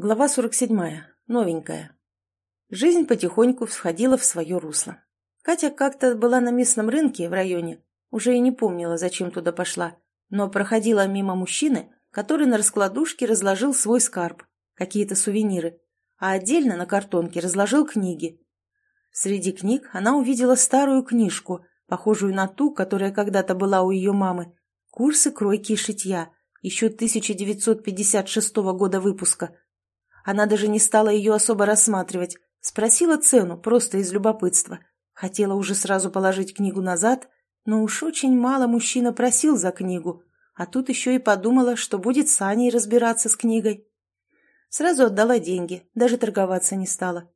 Глава 47. Новенькая. Жизнь потихоньку всходила в свое русло. Катя как-то была на местном рынке в районе, уже и не помнила, зачем туда пошла, но проходила мимо мужчины, который на раскладушке разложил свой скарб, какие-то сувениры, а отдельно на картонке разложил книги. Среди книг она увидела старую книжку, похожую на ту, которая когда-то была у ее мамы, «Курсы кройки и шитья», еще 1956 года выпуска – она даже не стала ее особо рассматривать. Спросила цену, просто из любопытства. Хотела уже сразу положить книгу назад, но уж очень мало мужчина просил за книгу. А тут еще и подумала, что будет с Аней разбираться с книгой. Сразу отдала деньги, даже торговаться не стала.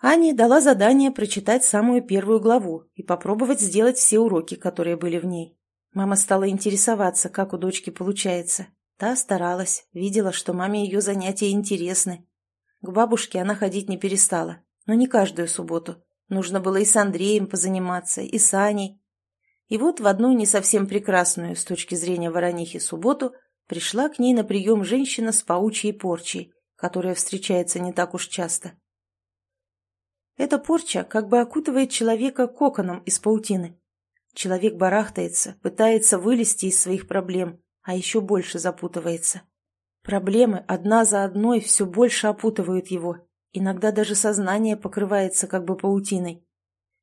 Ане дала задание прочитать самую первую главу и попробовать сделать все уроки, которые были в ней. Мама стала интересоваться, как у дочки получается. Та старалась, видела, что маме ее занятия интересны. К бабушке она ходить не перестала, но не каждую субботу. Нужно было и с Андреем позаниматься, и с Аней. И вот в одну не совсем прекрасную с точки зрения Воронихи субботу пришла к ней на прием женщина с паучьей порчей, которая встречается не так уж часто. Эта порча как бы окутывает человека коконом из паутины. Человек барахтается, пытается вылезти из своих проблем, а еще больше запутывается. Проблемы одна за одной все больше опутывают его. Иногда даже сознание покрывается как бы паутиной.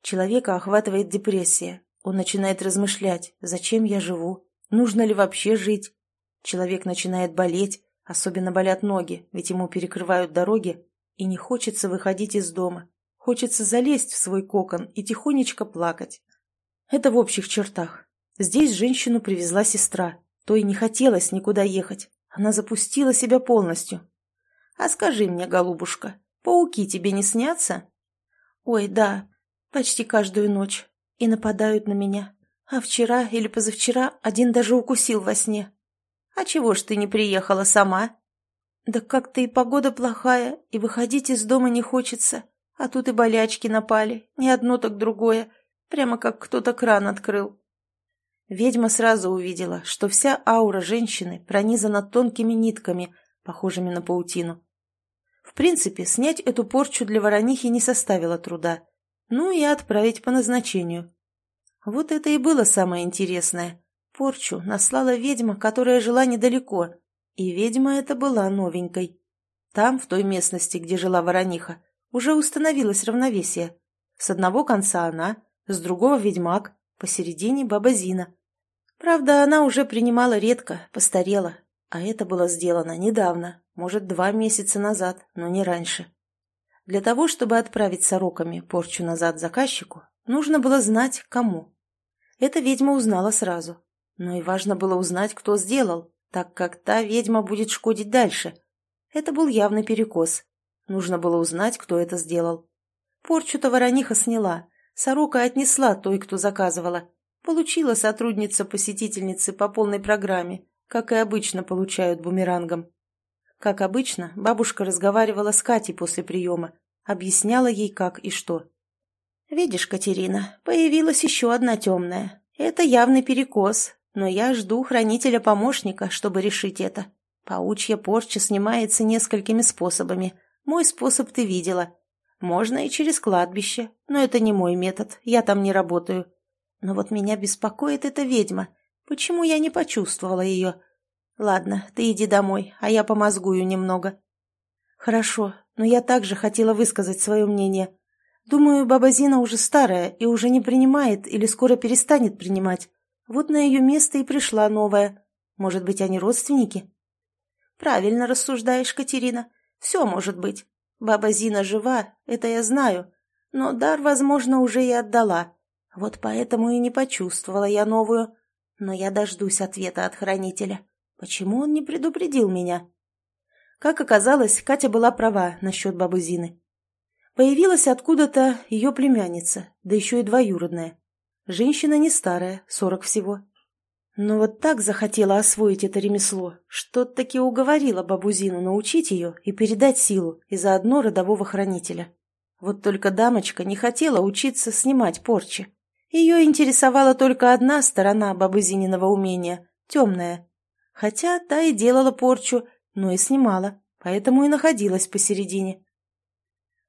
Человека охватывает депрессия. Он начинает размышлять, зачем я живу, нужно ли вообще жить. Человек начинает болеть, особенно болят ноги, ведь ему перекрывают дороги, и не хочется выходить из дома. Хочется залезть в свой кокон и тихонечко плакать. Это в общих чертах. Здесь женщину привезла сестра, то и не хотелось никуда ехать. Она запустила себя полностью. «А скажи мне, голубушка, пауки тебе не снятся?» «Ой, да, почти каждую ночь. И нападают на меня. А вчера или позавчера один даже укусил во сне. А чего ж ты не приехала сама?» «Да как-то и погода плохая, и выходить из дома не хочется. А тут и болячки напали, не одно так другое, прямо как кто-то кран открыл. Ведьма сразу увидела, что вся аура женщины пронизана тонкими нитками, похожими на паутину. В принципе, снять эту порчу для воронихи не составило труда. Ну и отправить по назначению. Вот это и было самое интересное. Порчу наслала ведьма, которая жила недалеко, и ведьма эта была новенькой. Там, в той местности, где жила ворониха, уже установилось равновесие. С одного конца она, с другого ведьмак, посередине баба Зина. Правда, она уже принимала редко, постарела, а это было сделано недавно, может, два месяца назад, но не раньше. Для того, чтобы отправить сороками порчу назад заказчику, нужно было знать, кому. Эта ведьма узнала сразу. Но и важно было узнать, кто сделал, так как та ведьма будет шкодить дальше. Это был явный перекос. Нужно было узнать, кто это сделал. Порчу-то ворониха сняла, сорока отнесла той, кто заказывала, Получила сотрудница-посетительницы по полной программе, как и обычно получают бумерангом. Как обычно, бабушка разговаривала с Катей после приема, объясняла ей как и что. «Видишь, Катерина, появилась еще одна темная. Это явный перекос, но я жду хранителя-помощника, чтобы решить это. Паучья порча снимается несколькими способами. Мой способ ты видела. Можно и через кладбище, но это не мой метод, я там не работаю. Но вот меня беспокоит эта ведьма. Почему я не почувствовала ее? Ладно, ты иди домой, а я помозгую немного. Хорошо, но я также хотела высказать свое мнение. Думаю, баба Зина уже старая и уже не принимает или скоро перестанет принимать. Вот на ее место и пришла новая. Может быть, они родственники? Правильно рассуждаешь, Катерина. Все может быть. Баба Зина жива, это я знаю. Но дар, возможно, уже и отдала. Вот поэтому и не почувствовала я новую. Но я дождусь ответа от хранителя. Почему он не предупредил меня? Как оказалось, Катя была права насчет бабы Зины. Появилась откуда-то ее племянница, да еще и двоюродная. Женщина не старая, сорок всего. Но вот так захотела освоить это ремесло, что таки уговорила бабу Зину научить ее и передать силу, и заодно родового хранителя. Вот только дамочка не хотела учиться снимать порчи. Ее интересовала только одна сторона бабы Зининого умения – темная. Хотя та и делала порчу, но и снимала, поэтому и находилась посередине.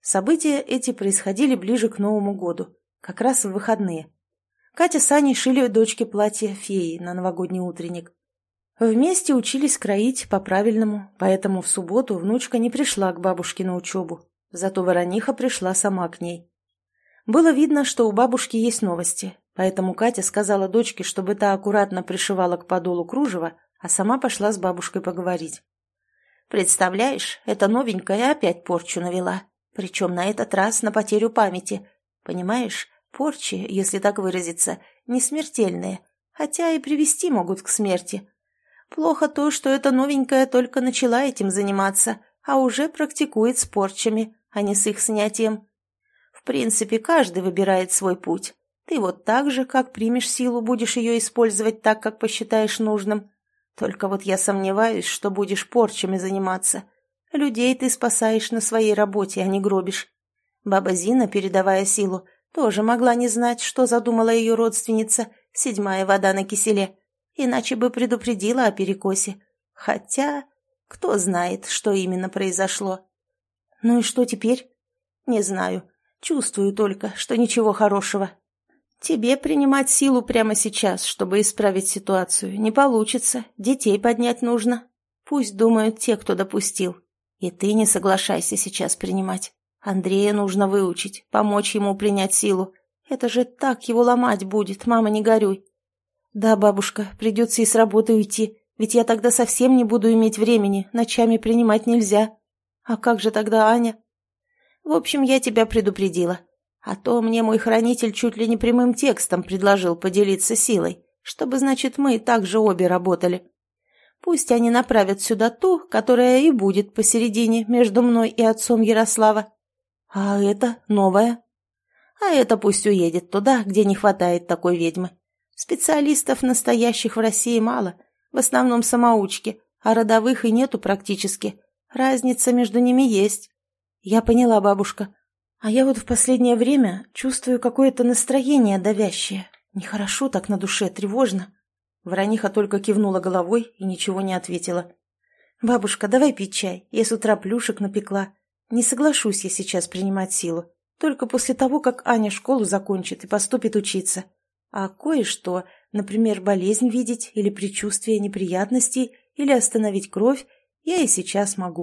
События эти происходили ближе к Новому году, как раз в выходные. Катя с Аней шили дочке платье феи на новогодний утренник. Вместе учились кроить по-правильному, поэтому в субботу внучка не пришла к бабушке на учебу, зато Ворониха пришла сама к ней. Было видно, что у бабушки есть новости, поэтому Катя сказала дочке, чтобы та аккуратно пришивала к подолу кружева, а сама пошла с бабушкой поговорить. «Представляешь, эта новенькая опять порчу навела, причем на этот раз на потерю памяти. Понимаешь, порчи, если так выразиться, не смертельные, хотя и привести могут к смерти. Плохо то, что эта новенькая только начала этим заниматься, а уже практикует с порчами, а не с их снятием. В принципе, каждый выбирает свой путь. Ты вот так же, как примешь силу, будешь ее использовать так, как посчитаешь нужным. Только вот я сомневаюсь, что будешь порчами заниматься. Людей ты спасаешь на своей работе, а не гробишь. Баба Зина, передавая силу, тоже могла не знать, что задумала ее родственница, седьмая вода на киселе. Иначе бы предупредила о перекосе. Хотя, кто знает, что именно произошло. Ну и что теперь? Не знаю. Чувствую только, что ничего хорошего. Тебе принимать силу прямо сейчас, чтобы исправить ситуацию, не получится. Детей поднять нужно. Пусть думают те, кто допустил. И ты не соглашайся сейчас принимать. Андрея нужно выучить, помочь ему принять силу. Это же так его ломать будет, мама, не горюй. Да, бабушка, придется и с работы уйти, ведь я тогда совсем не буду иметь времени, ночами принимать нельзя. А как же тогда Аня? В общем, я тебя предупредила. А то мне мой хранитель чуть ли не прямым текстом предложил поделиться силой, чтобы, значит, мы также обе работали. Пусть они направят сюда ту, которая и будет посередине между мной и отцом Ярослава. А это новая. А это пусть уедет туда, где не хватает такой ведьмы. Специалистов настоящих в России мало, в основном самоучки, а родовых и нету практически. Разница между ними есть. Я поняла, бабушка. А я вот в последнее время чувствую какое-то настроение давящее. Нехорошо так на душе, тревожно. Ворониха только кивнула головой и ничего не ответила. «Бабушка, давай пить чай. Я с утра плюшек напекла. Не соглашусь я сейчас принимать силу. Только после того, как Аня школу закончит и поступит учиться. А кое-что, например, болезнь видеть или предчувствие неприятностей, или остановить кровь, я и сейчас могу.